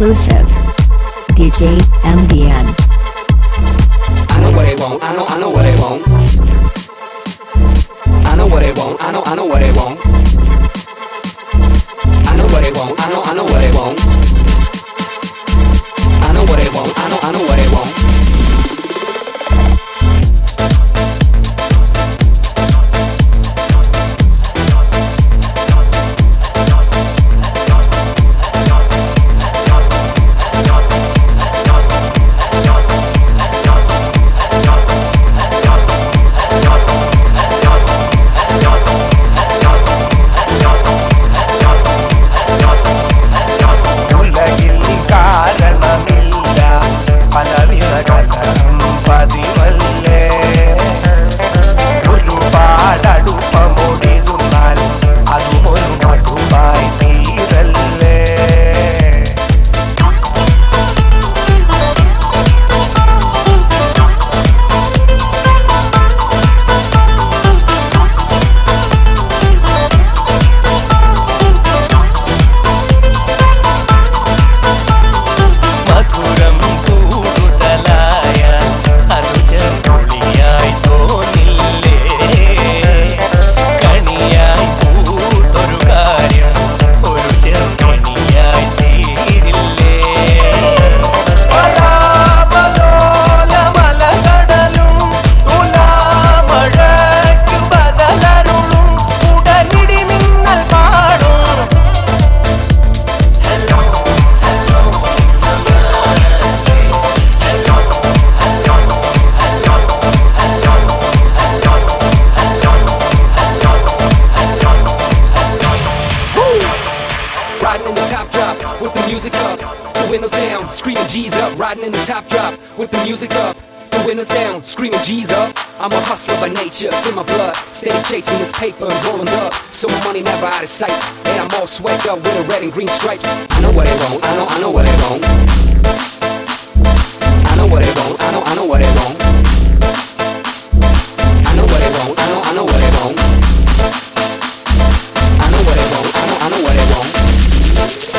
exclusive. DJ MDN. I know what they want. I know. I know what they want. I know what they want. I know. I know what they want. I know what they want. I know. I know what they want. I know what they want. I know. I know what they want. riding in the top drop with the music up. The windows down, screaming G's up. Riding in the top drop with the music up. The windows down, screaming G's up. I'm a hustler by nature, it's in my blood. Steady chasing this paper and rolling up. So my money never out of sight. And I'm all swept up with the red and green stripes. I know what they wrong, I know, I know what they wrong. I know what they I know, I know what they. I know what they I know, I know what they. I know I know, what. Thank